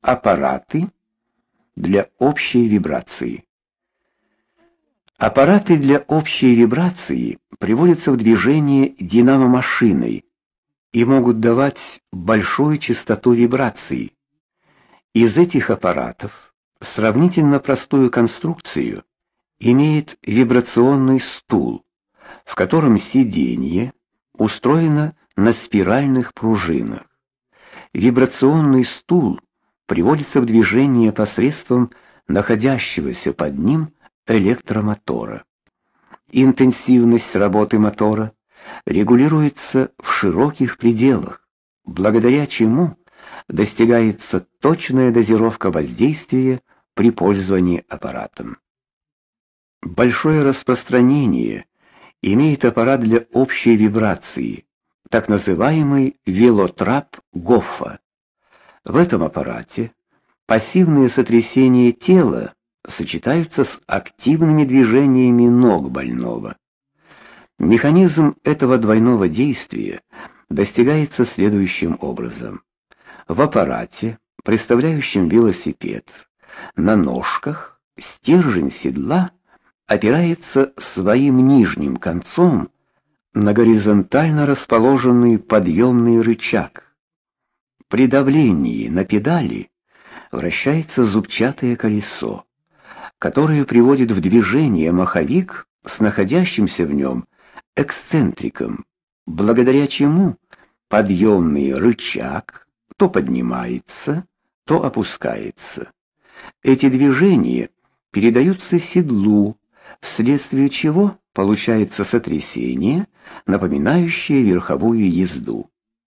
аппараты для общей вибрации. Аппараты для общей вибрации приводятся в движение динамо-машиной и могут давать большую частоту вибраций. Из этих аппаратов сравнительно простую конструкцию имеет вибрационный стул, в котором сиденье устроено на спиральных пружинах. Вибрационный стул приводится в движение посредством находящегося под ним электромотора. Интенсивность работы мотора регулируется в широких пределах, благодаря чему достигается точная дозировка воздействия при пользовании аппаратом. Большое распространение имеет аппарат для общей вибрации, так называемый велотрап Гоффа. В этом аппарате пассивные сотрясения тела сочетаются с активными движениями ног больного. Механизм этого двойного действия достигается следующим образом. В аппарате, представляющем велосипед, на ножках стержень седла опирается своим нижним концом на горизонтально расположенный подъемный рычаг. При давлении на педали вращается зубчатое колесо которое приводит в движение маховик с находящимся в нем эксцентриком, благодаря чему подъемный рычаг то поднимается, то опускается. Эти движения передаются седлу, вследствие чего получается сотрясение, напоминающее верховую езду.